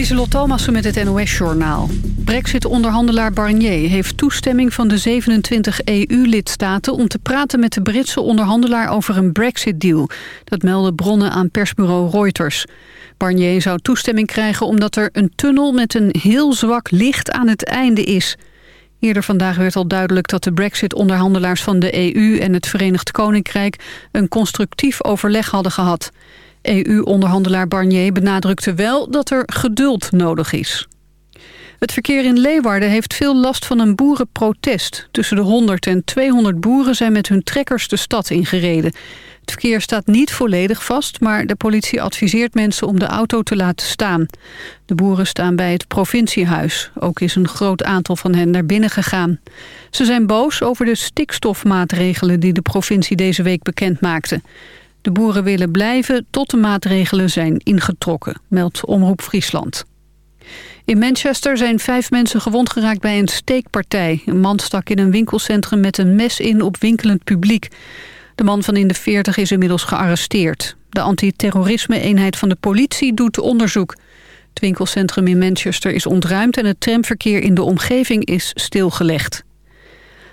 Lieselot Thomassen met het NOS-journaal. Brexit-onderhandelaar Barnier heeft toestemming van de 27 EU-lidstaten... om te praten met de Britse onderhandelaar over een Brexit-deal. Dat melden bronnen aan persbureau Reuters. Barnier zou toestemming krijgen omdat er een tunnel met een heel zwak licht aan het einde is. Eerder vandaag werd al duidelijk dat de Brexit-onderhandelaars van de EU en het Verenigd Koninkrijk... een constructief overleg hadden gehad... EU-onderhandelaar Barnier benadrukte wel dat er geduld nodig is. Het verkeer in Leeuwarden heeft veel last van een boerenprotest. Tussen de 100 en 200 boeren zijn met hun trekkers de stad ingereden. Het verkeer staat niet volledig vast, maar de politie adviseert mensen om de auto te laten staan. De boeren staan bij het provinciehuis. Ook is een groot aantal van hen naar binnen gegaan. Ze zijn boos over de stikstofmaatregelen die de provincie deze week bekend maakte. De boeren willen blijven tot de maatregelen zijn ingetrokken, meldt Omroep Friesland. In Manchester zijn vijf mensen gewond geraakt bij een steekpartij. Een man stak in een winkelcentrum met een mes in op winkelend publiek. De man van in de 40 is inmiddels gearresteerd. De antiterrorisme-eenheid van de politie doet onderzoek. Het winkelcentrum in Manchester is ontruimd... en het tramverkeer in de omgeving is stilgelegd.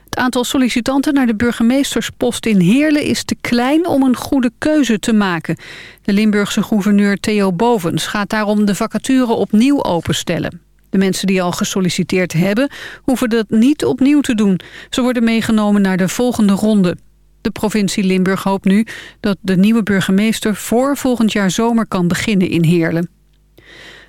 Het aantal sollicitanten naar de burgemeesterspost in Heerlen is te klein om een goede keuze te maken. De Limburgse gouverneur Theo Bovens gaat daarom de vacature opnieuw openstellen. De mensen die al gesolliciteerd hebben, hoeven dat niet opnieuw te doen. Ze worden meegenomen naar de volgende ronde. De provincie Limburg hoopt nu dat de nieuwe burgemeester voor volgend jaar zomer kan beginnen in Heerlen.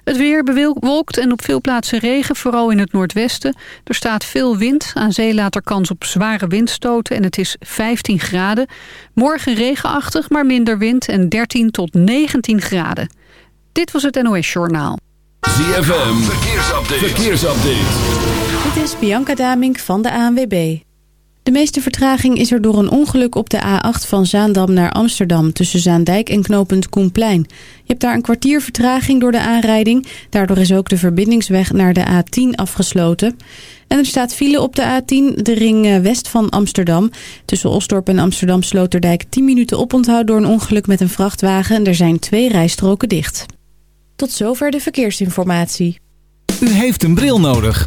Het weer bewolkt en op veel plaatsen regen, vooral in het noordwesten. Er staat veel wind, aan zee later kans op zware windstoten en het is 15 graden. Morgen regenachtig, maar minder wind en 13 tot 19 graden. Dit was het NOS Journaal. ZFM, verkeersupdate. verkeersupdate. Dit is Bianca Damink van de ANWB. De meeste vertraging is er door een ongeluk op de A8 van Zaandam naar Amsterdam... tussen Zaandijk en knooppunt Koenplein. Je hebt daar een kwartier vertraging door de aanrijding. Daardoor is ook de verbindingsweg naar de A10 afgesloten. En er staat file op de A10, de ring eh, west van Amsterdam. Tussen Osdorp en Amsterdam Sloterdijk 10 minuten oponthoud door een ongeluk met een vrachtwagen. En er zijn twee rijstroken dicht. Tot zover de verkeersinformatie. U heeft een bril nodig.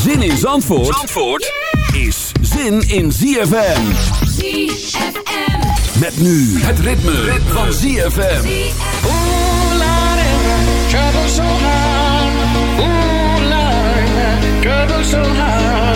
Zin in Zandvoort, Zandvoort is zin in ZFM. ZFM. Met nu het ritme, ritme. van ZFM. Ooh, Lord, trouble so hard. Ooh, Lord, trouble so hard.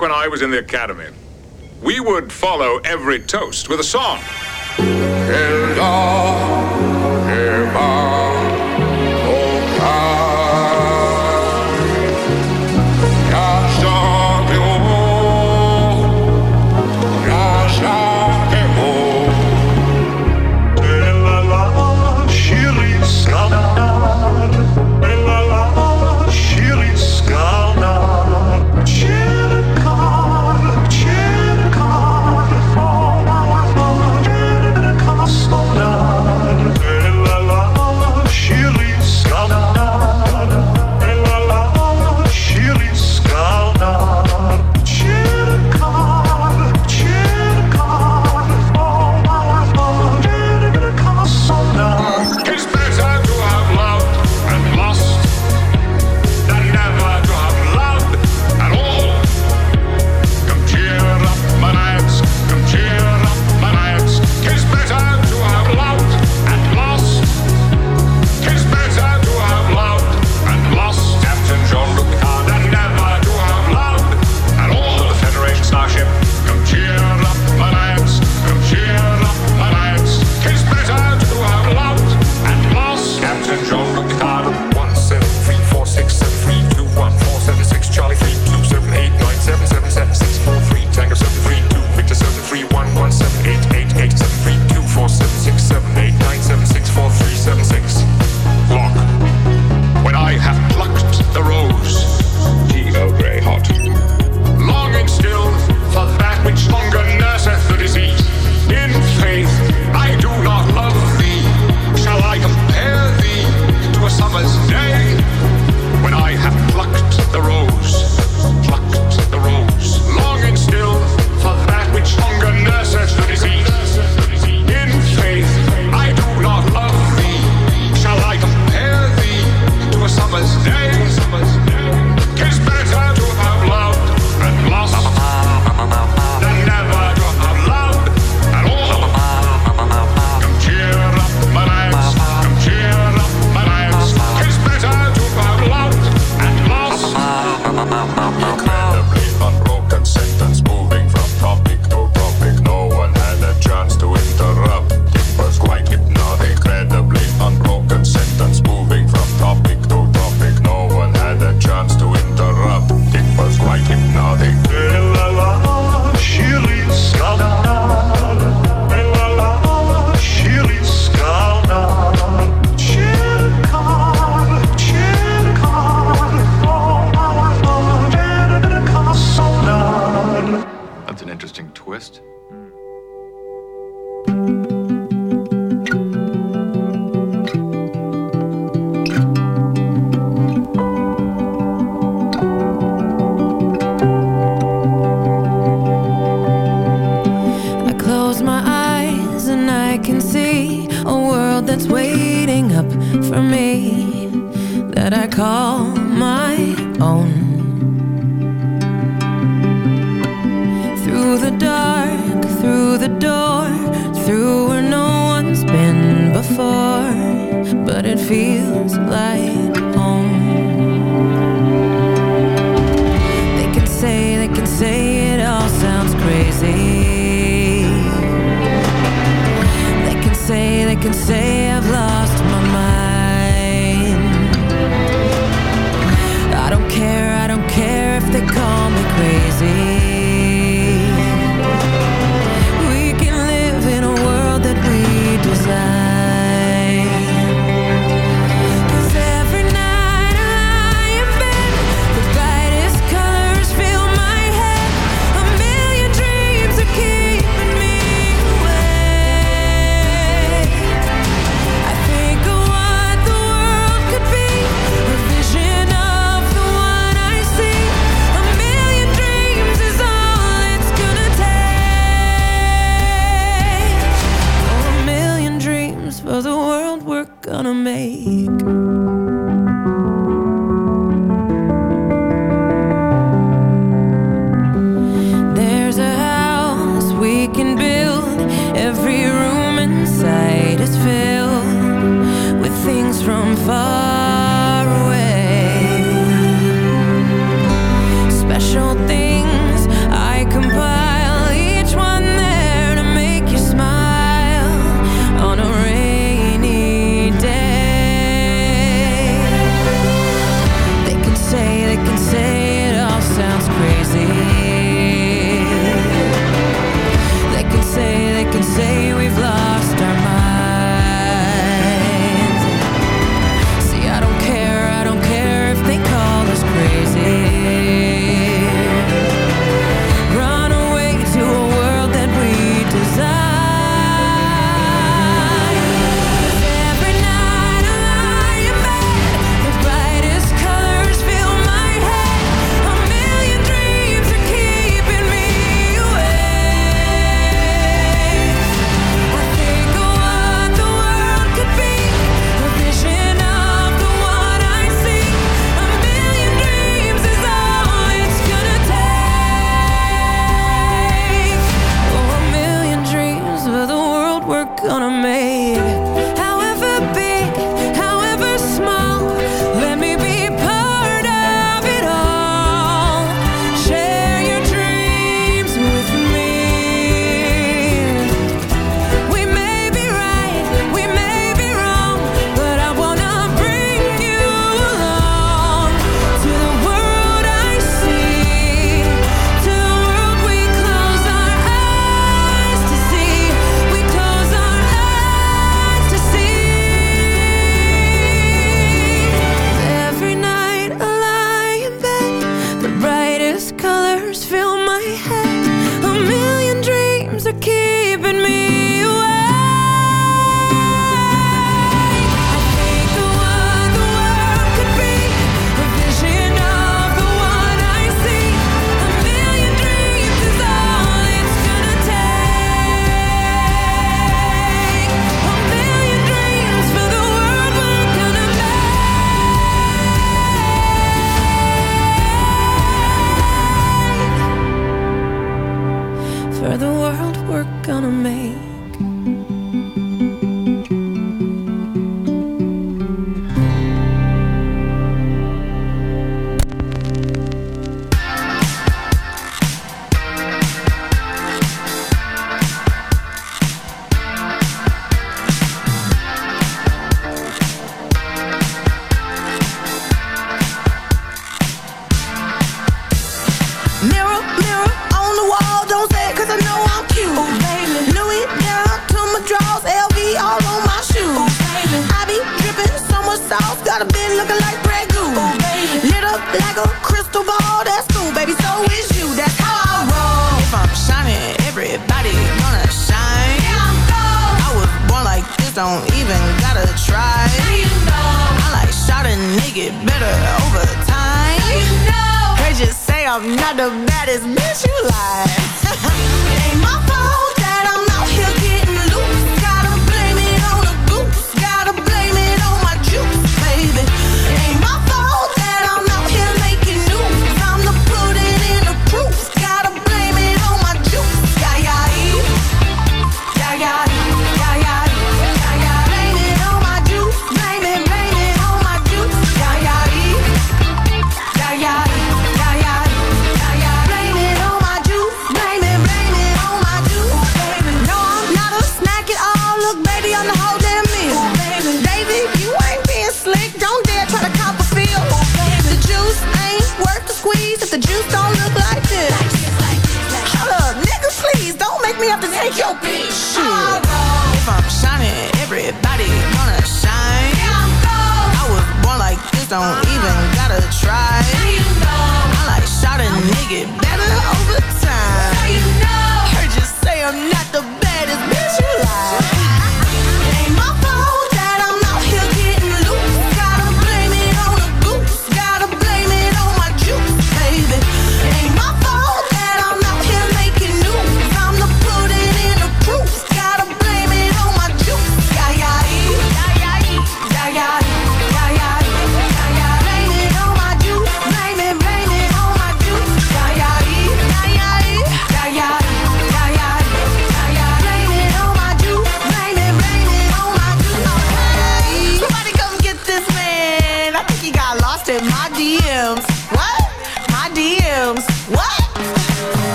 when I was in the academy, we would follow every toast with a song. Hilda,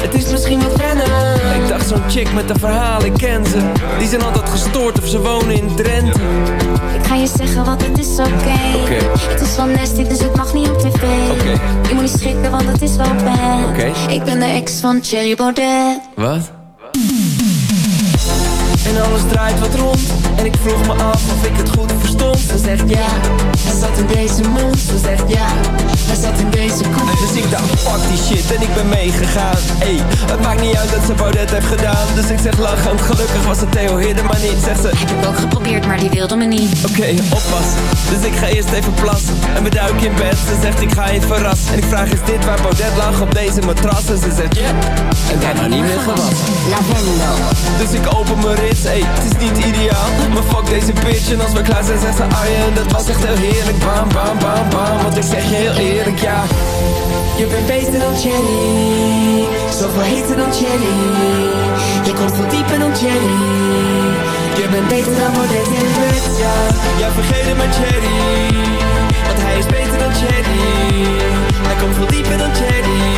Het is misschien wat wennen. Ik dacht zo'n chick met een verhaal, ik ken ze Die zijn altijd gestoord of ze wonen in Drenthe Ik ga je zeggen, wat het is oké Het is wel nasty, dus ik mag niet op tv okay. Je moet niet schrikken, want het is wel Oké. Ik ben de ex van Cherry Baudet Wat? Alles draait wat rond. En ik vroeg me af of ik het goed verstond. Ze zegt ja, hij zat in deze mond. Ze zegt ja, hij zat in deze kont Dus ik dacht, fuck die shit en ik ben meegegaan. Ey, het maakt niet uit dat ze Baudet heeft gedaan. Dus ik zeg lachend, gelukkig was het Theo Hidden maar niet Zegt ze, heb ik ook geprobeerd maar die wilde me niet. Oké, okay, oppassen, dus ik ga eerst even plassen En we duiken in bed, ze zegt ik ga je verrassen En ik vraag, is dit waar Baudet lag op deze matras? En ze zegt, ja, yeah. en daarna niet meer gewassen Lavendel. Dus ik open mijn rit. Ey, het is niet ideaal. Maar fuck deze bitch. En als we klaar zijn, zegt ze Arjen. Dat was echt heel heerlijk. Bam, bam, bam, bam. Want ik zeg je heel eerlijk, ja. Je bent beter dan Jenny. Zoveel heter dan Jenny. Je komt veel dieper dan Jenny. Je bent beter dan Baudet in bed, ja. Ja, vergeet het maar Jerry. Want hij is beter dan Jerry. Hij komt veel dieper dan Jerry.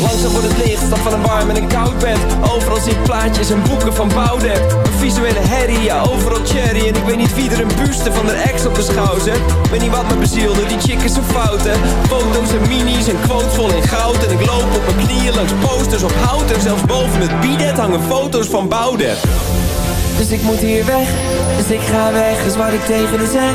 Langzaam wordt het licht, stap van een warm en een koud bed. Overal zie ik plaatjes en boeken van Boudewijn Een visuele herrie, ja overal cherry. En ik weet niet wie er een buste van de ex op de schouw zet Weet niet wat me bezielde, die chick is zo fout hè Foto's en minis en quotes vol in goud. En ik loop op mijn knieën langs posters op hout. En zelfs boven het bidet hangen foto's van Boudewijn Dus ik moet hier weg, dus ik ga weg, is wat ik tegen haar zeg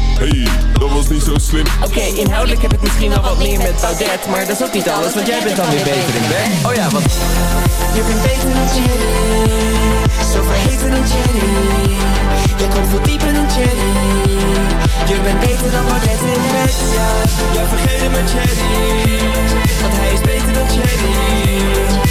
Hey, dat was niet zo slim. Oké, inhoudelijk heb ik misschien wel wat meer met Baudet Maar dat is ook niet alles, want jij bent dan weer beter in bed. Oh ja, want Je bent beter dan Jenny Zoveel heter dan Jenny Je komt veel dieper dan Jenny Je bent beter dan Baudet in bed, ja Ja, vergeet het maar Jenny Want hij is beter dan Jenny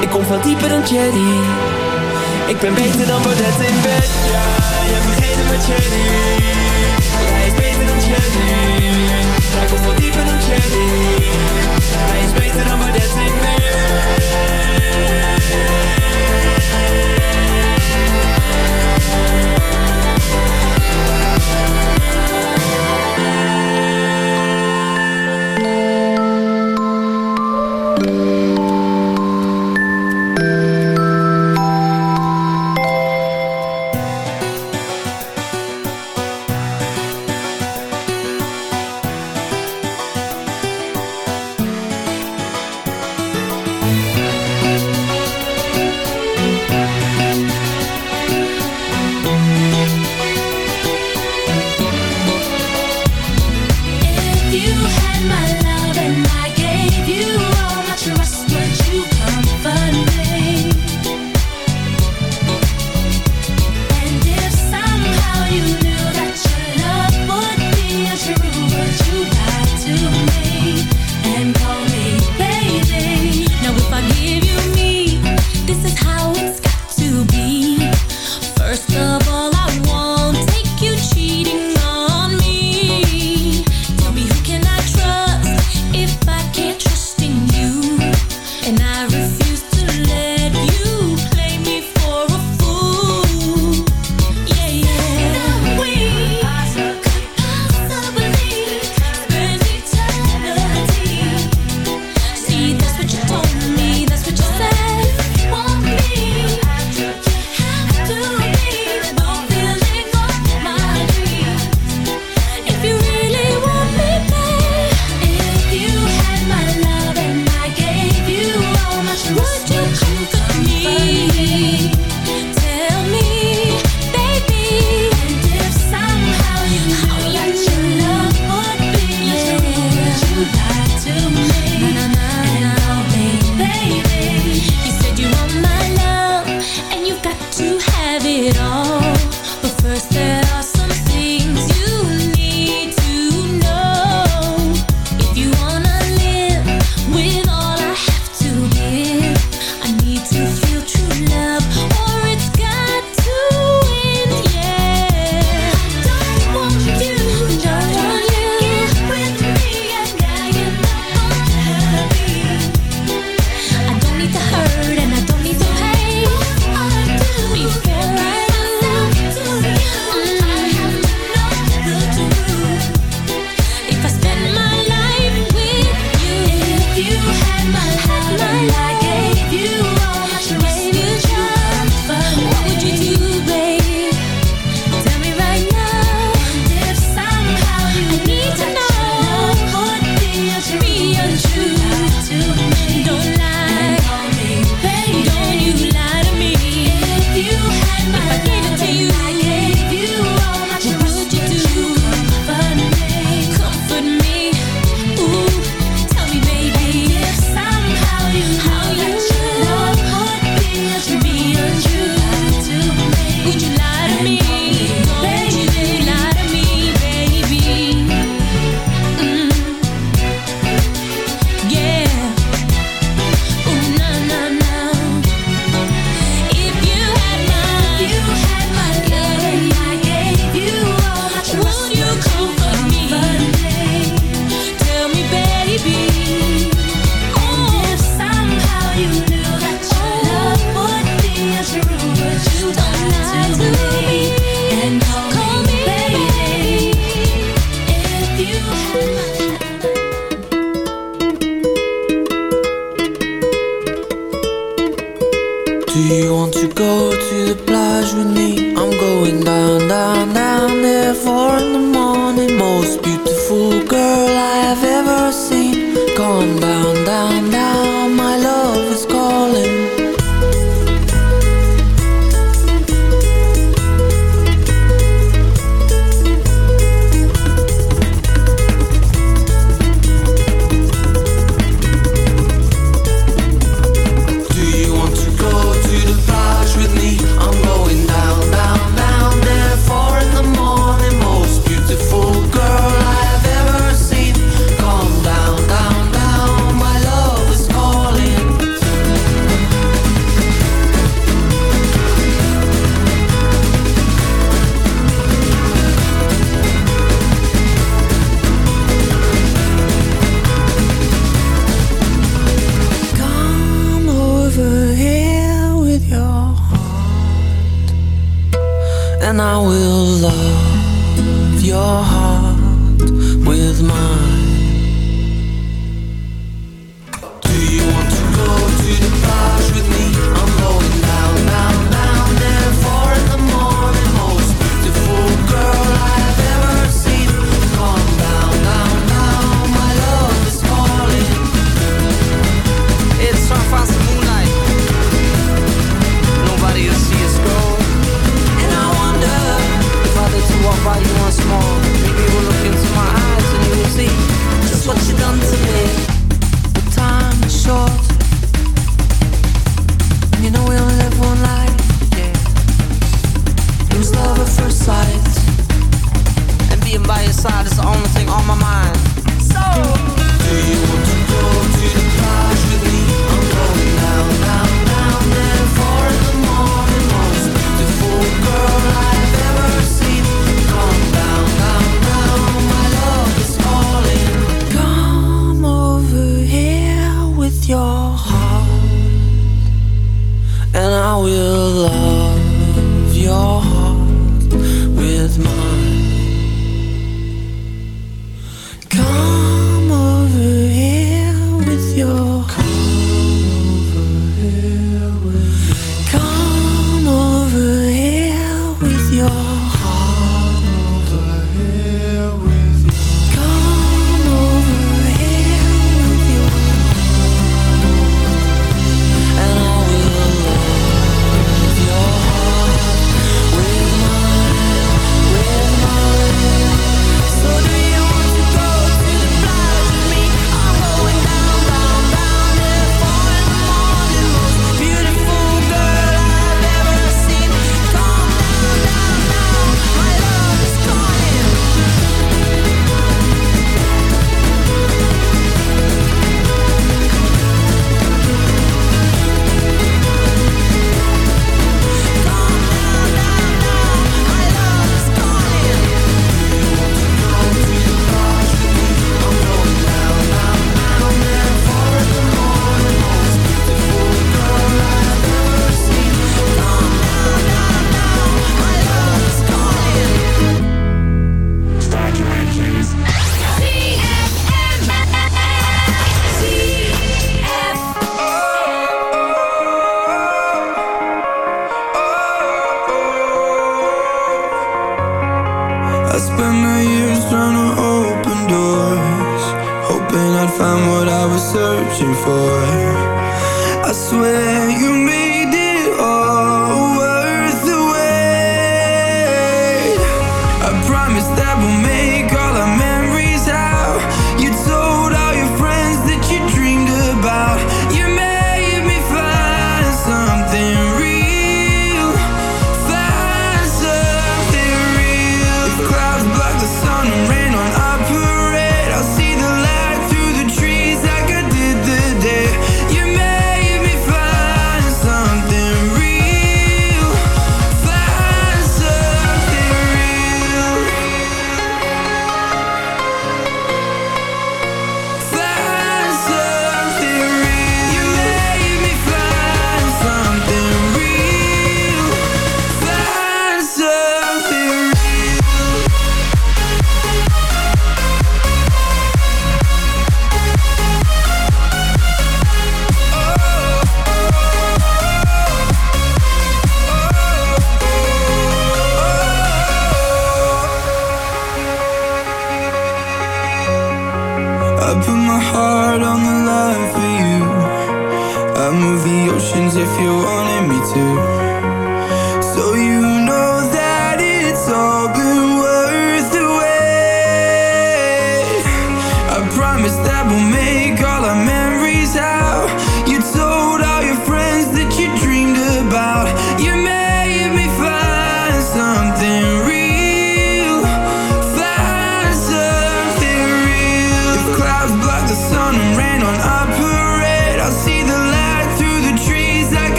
Ik kom veel dieper dan Cherry Ik ben beter dan Baudet in bed. Ja, je vergeet het met Cherry Hij is beter dan Cherry Hij komt veel dieper dan Cherry Hij is beter dan Baudet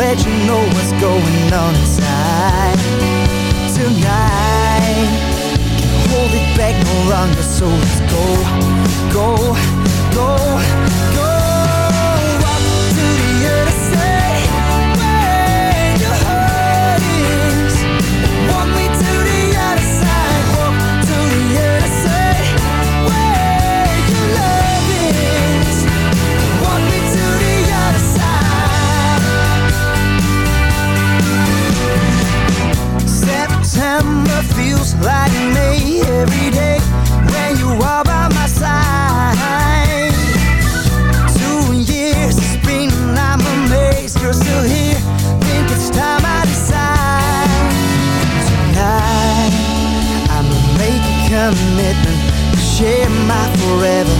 let you know what's going on inside. Tonight Can't hold it back no longer So let's go, go, go. every day when you are by my side. Two years it's been, and I'm amazed you're still here. Think it's time I decide. Tonight, I'ma make a commitment to share my forever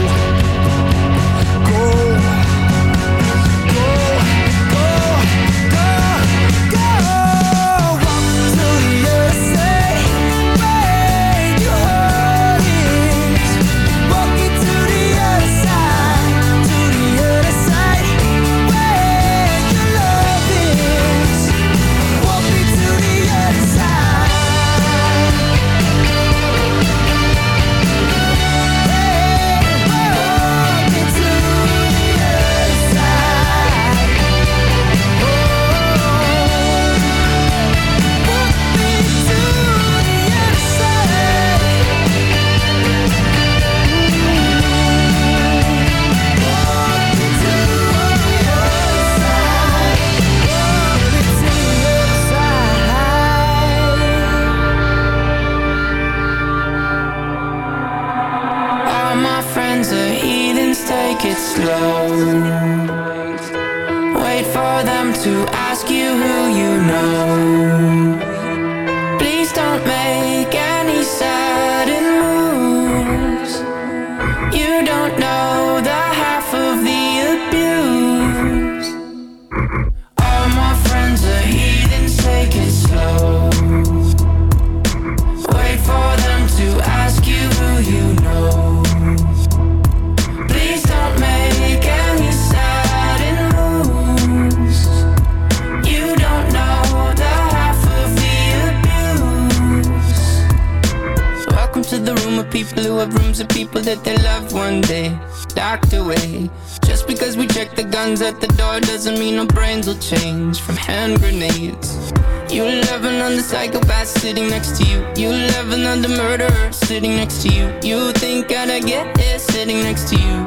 Next to you.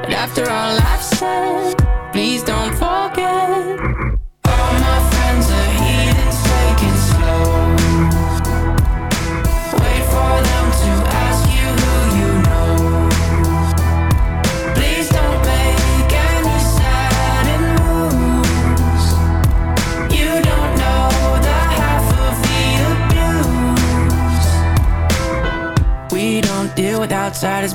But after all I've said, please don't forget. All my friends are heathens, take slow. Wait for them to ask you who you know. Please don't make any sudden moves. You don't know the half of the abuse. We don't deal with outsiders.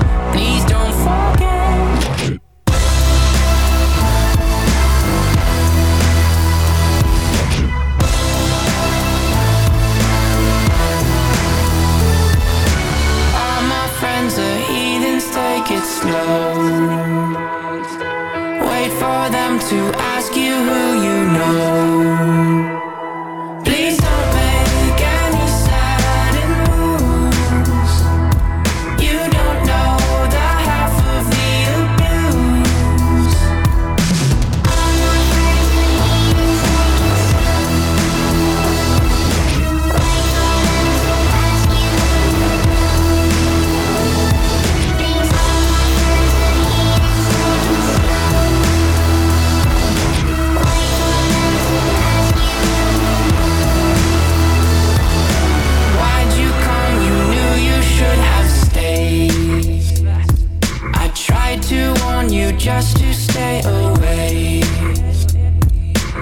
stay away.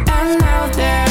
And now there.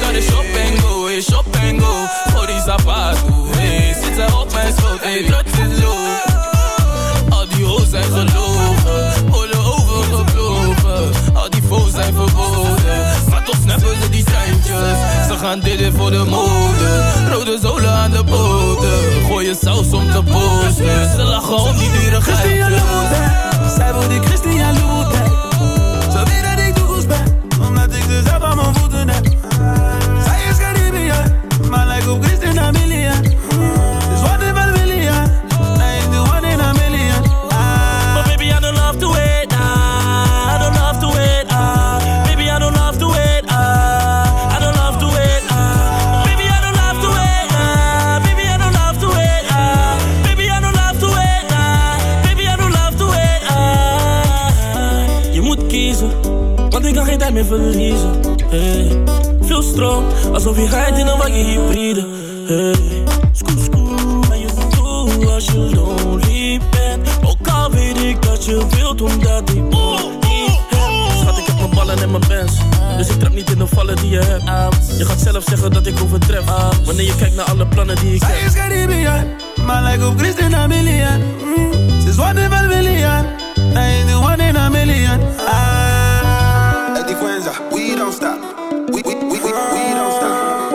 Dat is shop and go. Shop and go. Voor die zapato, ey. Zit zij op mijn schoot, ey. Trots is low. Al die hoes zijn gelogen. Oorlog overgevlogen. Al die foes zijn verboden. Maar toch snappen ze die treintjes. Ze gaan dit voor de mode. Rode zolen aan de boten. Gooien saus om te posten. Ze lachen om die dure Christian Louboutin, zij wil die Christian Louboutin. Ze weet dat ik ze zelf aan mijn voeten heb. Zij is Caribbean, maar lijkt op Christina Milian. Meer verliezen. Hey. Veel stroom, alsof je rijdt in een wagen hybride. Hey. Scoop, scoop, en je doet als je lonely bent. Ook al weet ik dat je wilt, omdat ik niet heb. Schat, ik heb mijn ballen en mijn bands. Dus ik trap niet in de vallen die je hebt. Je gaat zelf zeggen dat ik overtref. Wanneer je kijkt naar alle plannen die ik Zij heb. is Caribbean, maar lijkt op Christina Milian. Mm. Ze is is William? Hij is the one in a million. We don't stop. We, we, we, we, we don't stop.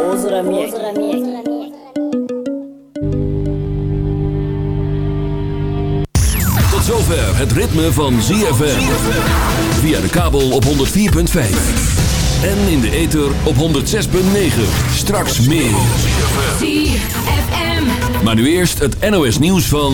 Tot zover het ritme van ZFM. Via de kabel op 104.5. En in de ether op 106.9. Straks meer. ZFM. Maar nu eerst het NOS nieuws van...